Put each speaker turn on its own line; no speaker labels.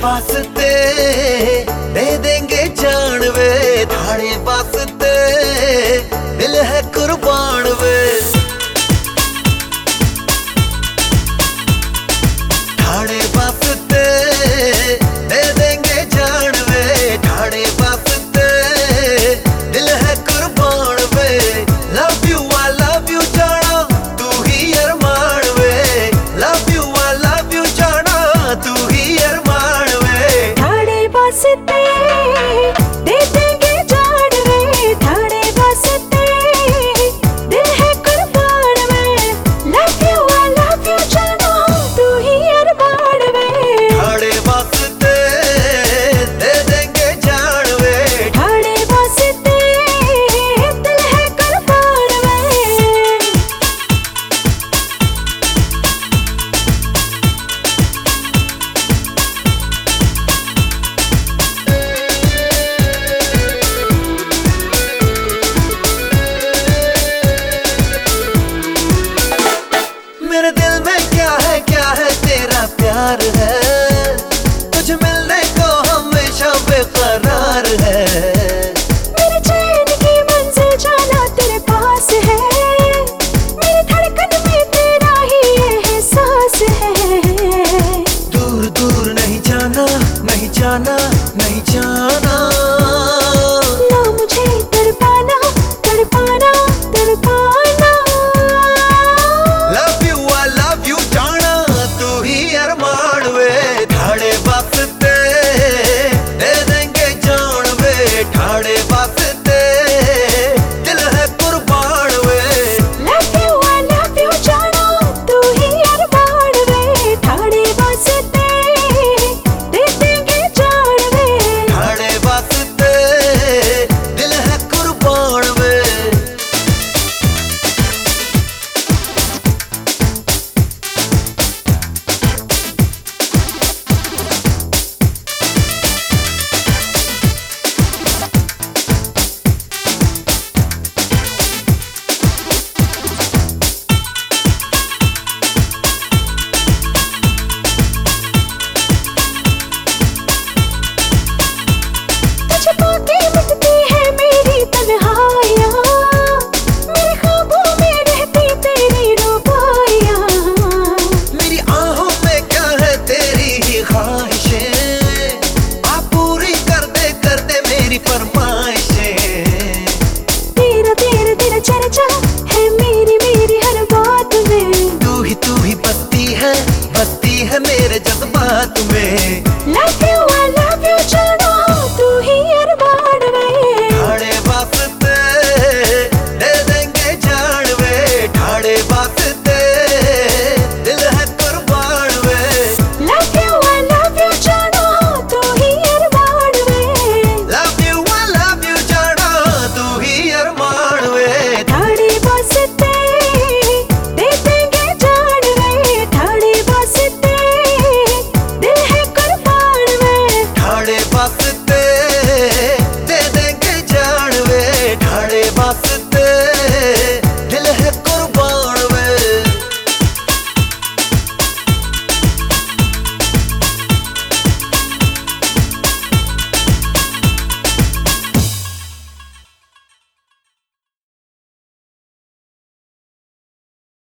ਵਾਸਤੇ ਦੇ ਦੇਂਗੇ ਜਾਨ ਵੇ ਥਾੜੇ ਵਾਸਤੇ। சித்தே जाना नहीं जाना।